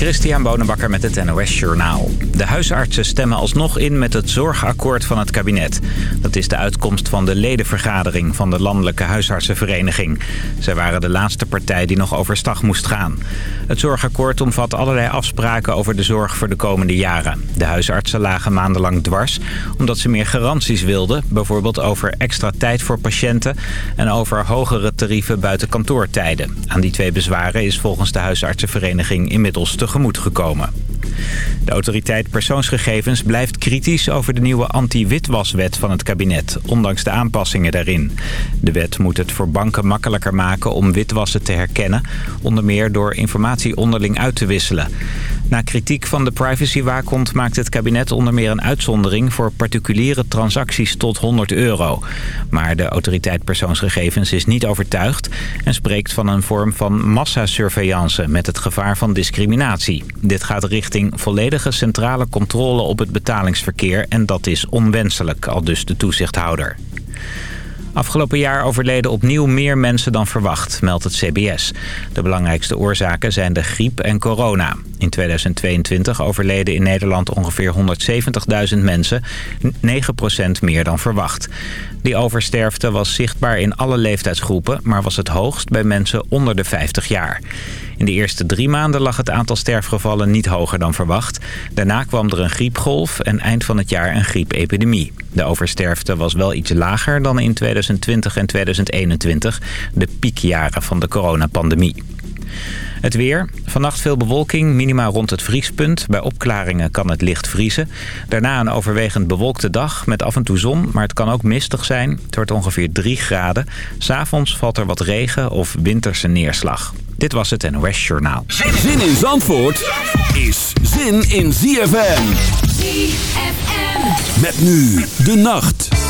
Christian Bonenbakker met het NOS Journaal. De huisartsen stemmen alsnog in met het zorgakkoord van het kabinet. Dat is de uitkomst van de ledenvergadering van de Landelijke Huisartsenvereniging. Zij waren de laatste partij die nog overstag moest gaan. Het zorgakkoord omvat allerlei afspraken over de zorg voor de komende jaren. De huisartsen lagen maandenlang dwars omdat ze meer garanties wilden. Bijvoorbeeld over extra tijd voor patiënten en over hogere tarieven buiten kantoortijden. Aan die twee bezwaren is volgens de huisartsenvereniging inmiddels tegemoet gekomen. De autoriteit persoonsgegevens blijft kritisch over de nieuwe anti-witwaswet van het kabinet, ondanks de aanpassingen daarin. De wet moet het voor banken makkelijker maken om witwassen te herkennen, onder meer door informatie onderling uit te wisselen. Na kritiek van de privacywaakhond maakt het kabinet onder meer een uitzondering voor particuliere transacties tot 100 euro. Maar de autoriteit persoonsgegevens is niet overtuigd en spreekt van een vorm van massasurveillance met het gevaar van discriminatie. Dit gaat richting volledige centrale controle op het betalingsverkeer en dat is onwenselijk, al dus de toezichthouder. Afgelopen jaar overleden opnieuw meer mensen dan verwacht, meldt het CBS. De belangrijkste oorzaken zijn de griep en corona. In 2022 overleden in Nederland ongeveer 170.000 mensen, 9% meer dan verwacht. Die oversterfte was zichtbaar in alle leeftijdsgroepen, maar was het hoogst bij mensen onder de 50 jaar. In de eerste drie maanden lag het aantal sterfgevallen niet hoger dan verwacht. Daarna kwam er een griepgolf en eind van het jaar een griepepidemie. De oversterfte was wel iets lager dan in 2020 en 2021, de piekjaren van de coronapandemie. Het weer. Vannacht veel bewolking, minima rond het vriespunt. Bij opklaringen kan het licht vriezen. Daarna een overwegend bewolkte dag met af en toe zon, maar het kan ook mistig zijn. Het wordt ongeveer 3 graden. S'avonds valt er wat regen of winterse neerslag. Dit was het NOS Journaal. Zin in Zandvoort is zin in ZFM. ZFM. Met nu de nacht.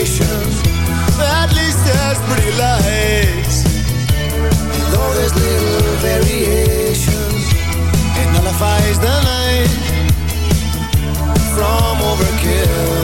from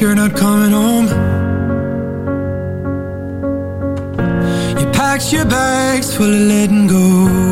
you're not coming home. You packed your bags full of letting go.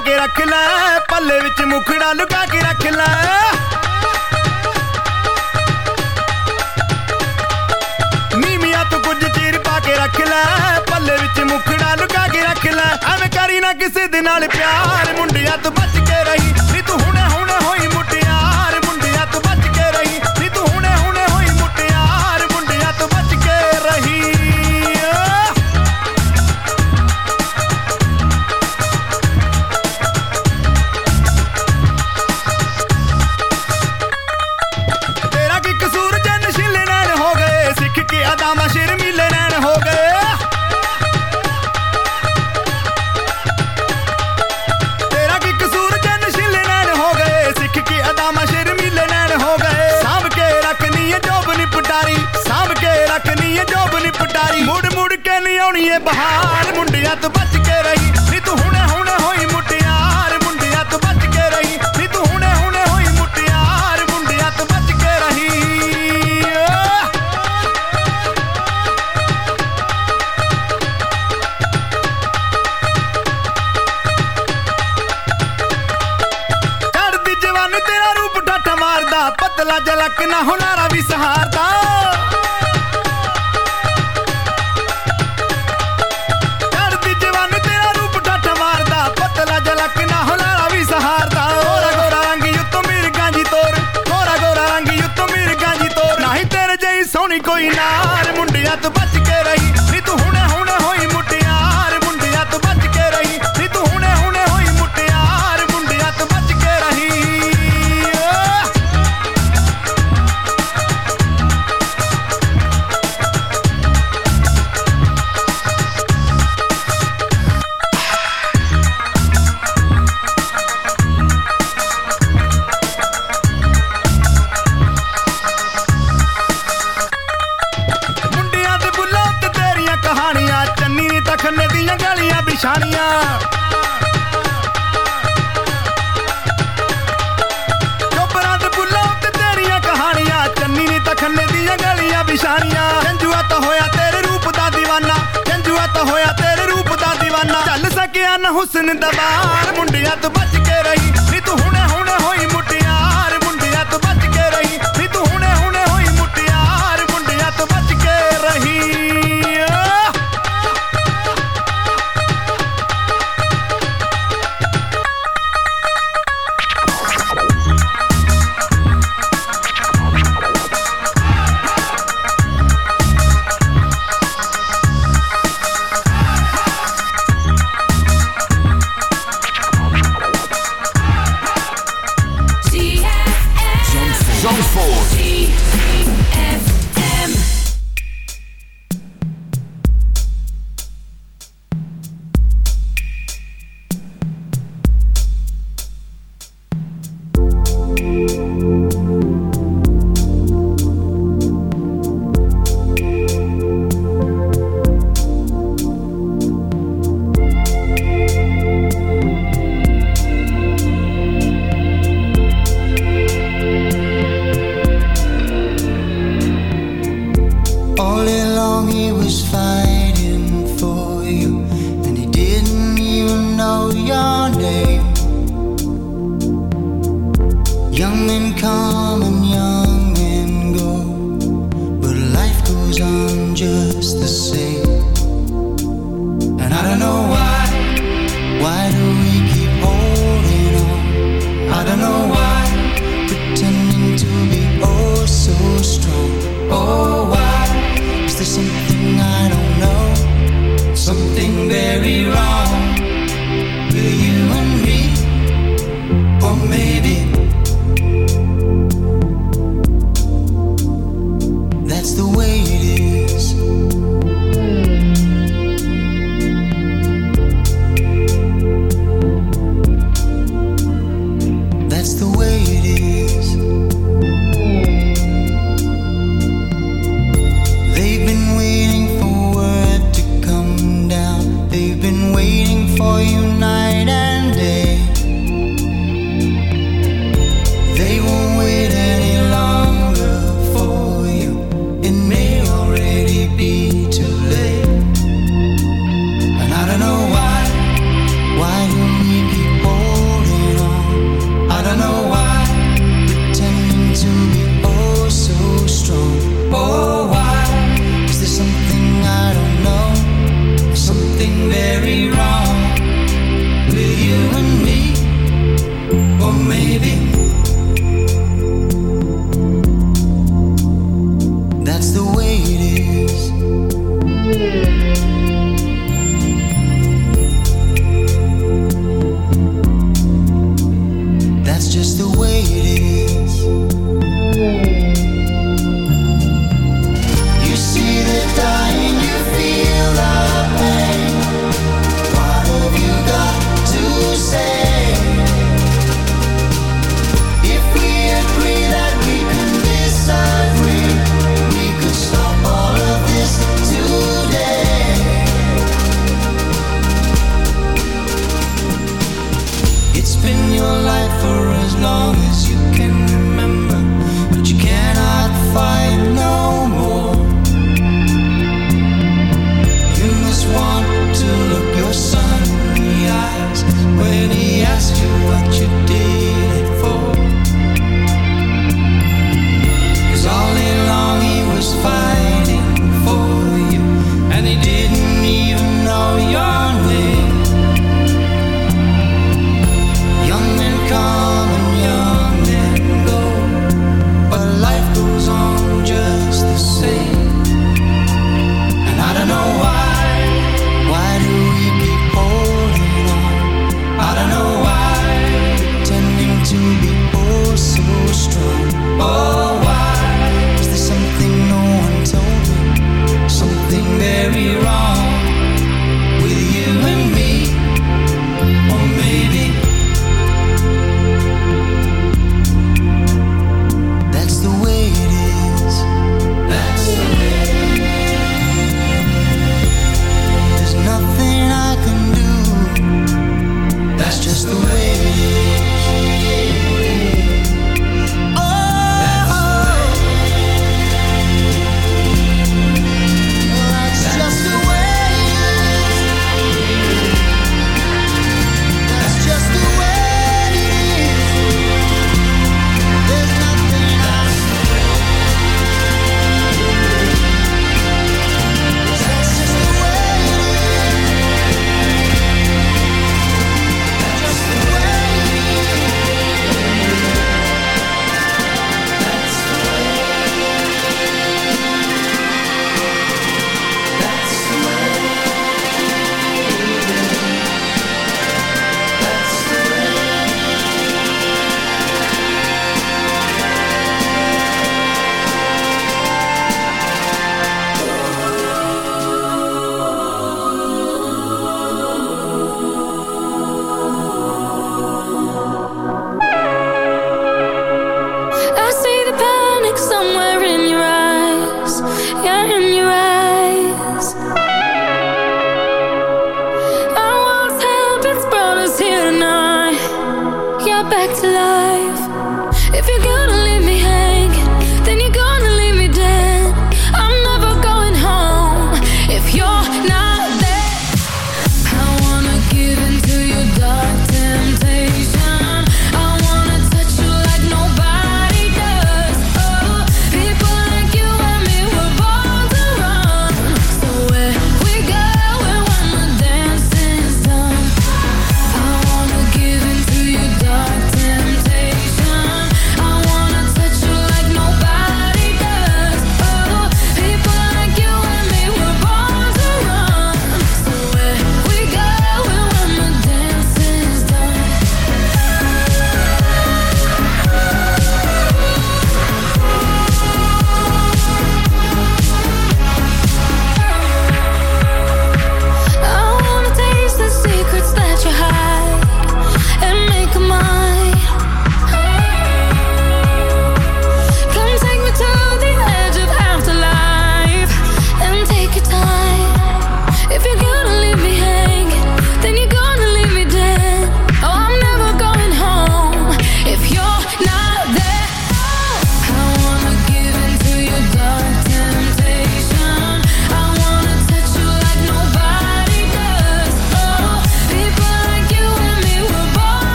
ਲੁਕਾ ਕੇ ਰੱਖ ਲੈ ਪੱਲੇ ਵਿੱਚ ਮੁਖੜਾ ਲੁਕਾ ਕੇ ਰੱਖ ਲੈ ਨੀਮੀਆਂ ਤੋਂ ਕੁਝ ਚੀਰ ਪਾ ਕੇ ਰੱਖ ਲੈ ਪੱਲੇ ਵਿੱਚ ਮੁਖੜਾ ਲੁਕਾ ਕੇ ਰੱਖ ਲੈ ਐਵੇਂ ਕਰੀ ਨਾ ਕਿਸੇ ਦੇ ਨਾਲ ਪਿਆਰ ਮੁੰਡਿਆਂ ਤੋਂ ਬਚ ਕੇ ਰਹੀ ਨੀ ਤੂੰ ਬਹਾਰ ਮੁੰਡਿਆਂ ਤੋਂ ਬਚ ਕੇ ਰਹੀ ਨੀ ਤੂੰ ਹੁਣੇ ਹੁਣੇ ਹੋਈ ਮੁਟਿਆਰ ਮੁੰਡਿਆਂ ਤੋਂ ਬਚ ਕੇ ਰਹੀ ਨੀ ਤੂੰ ਹੁਣੇ ਹੁਣੇ ਹੋਈ ਮੁਟਿਆਰ ਮੁੰਡਿਆਂ ਤੋਂ ਬਚ ਕੇ ਰਹੀ ਚੜਦੀ ਜਵਾਨੀ ਤੇਰਾ ਰੂਪ ਡਾਟਾ ਮਾਰਦਾ ਪਤਲਾ ਜਲਕ ਨਾ ਹੁਲਾਰਾ ਵੀ ਸਹਾਰਦਾ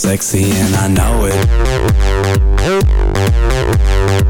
sexy and I know it.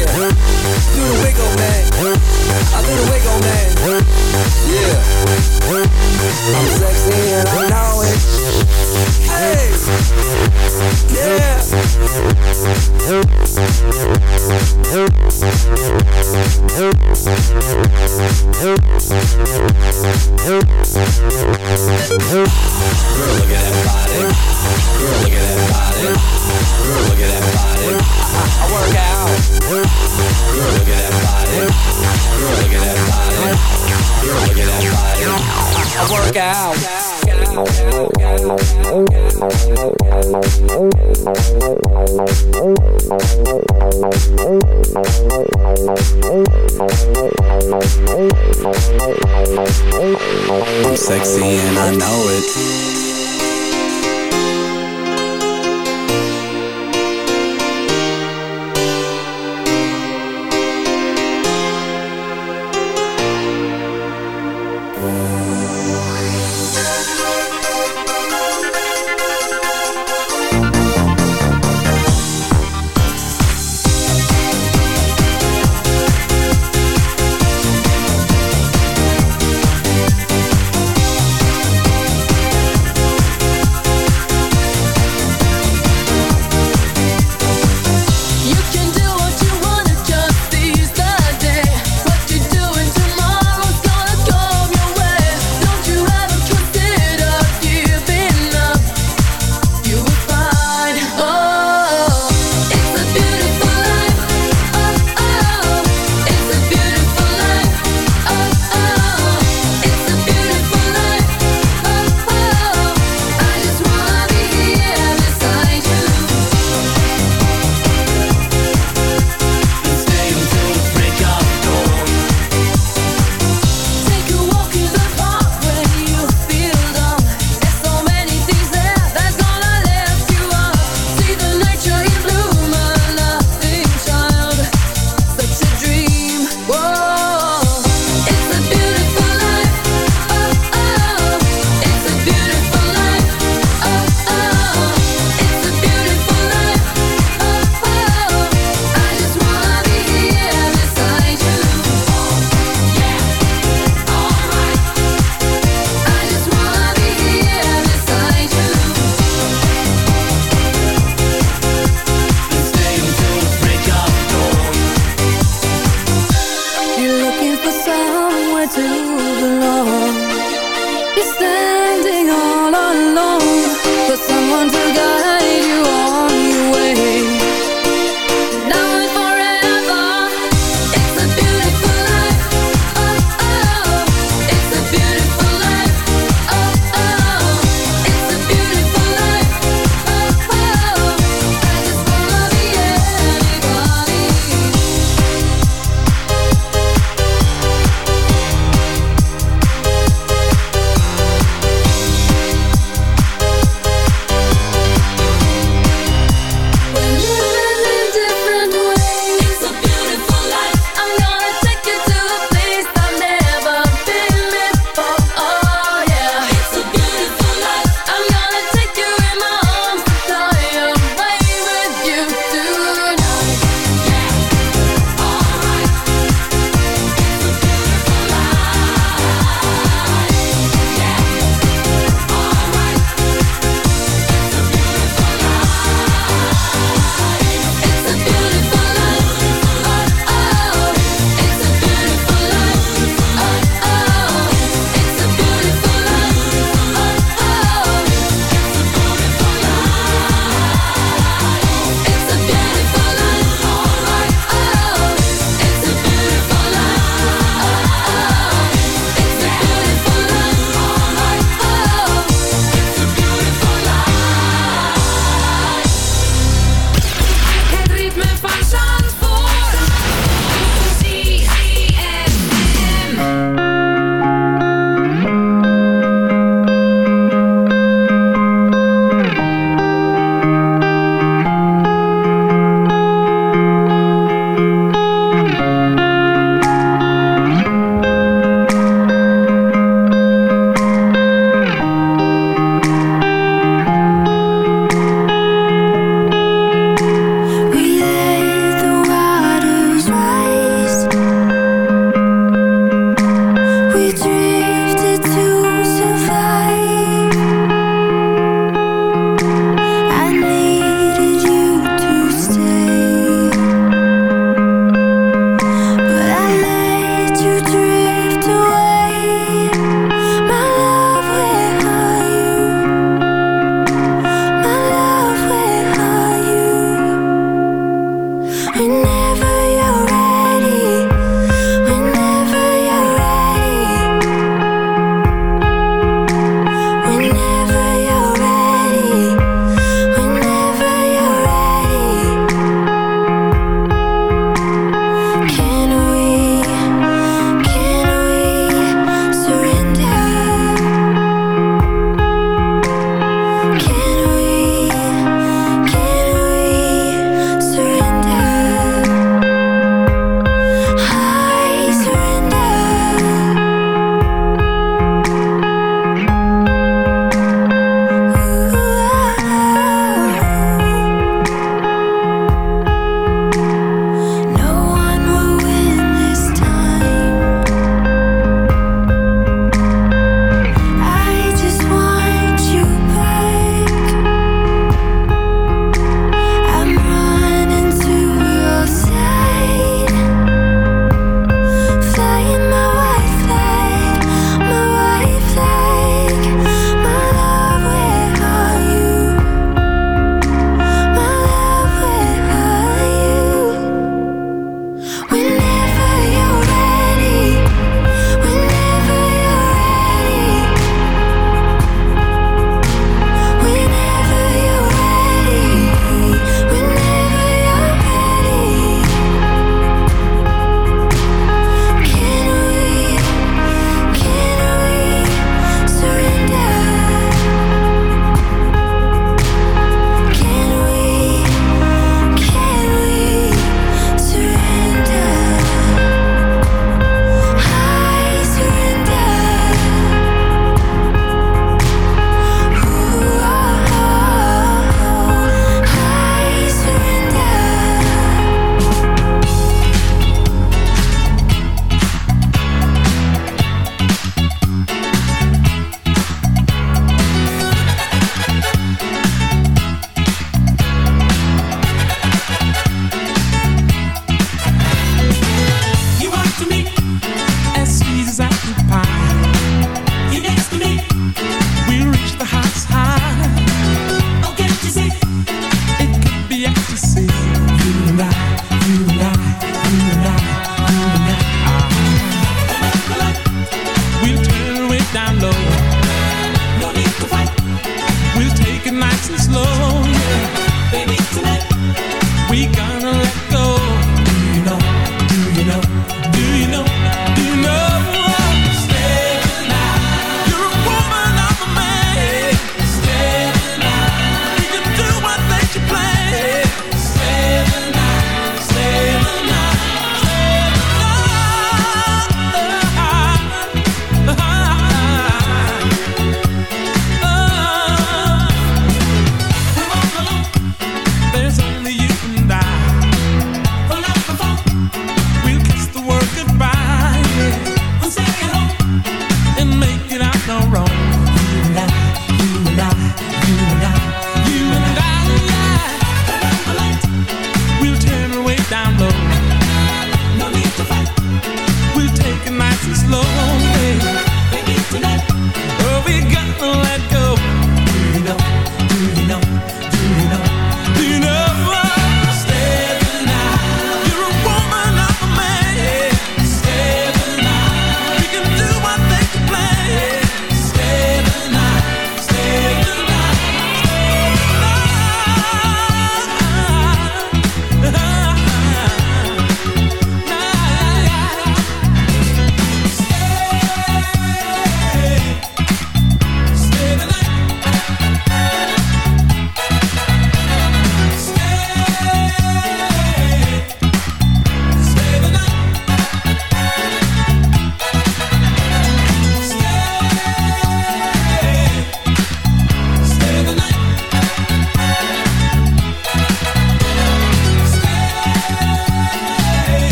Do the wiggle, man. I do the wiggle, man. Yeah. I'm sexy and I know it. Hey. Yeah. Girl, look at that body. Girl, look at that body. Girl, look at that body. I, I work I,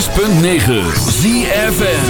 106.9 ZFN